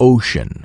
ocean.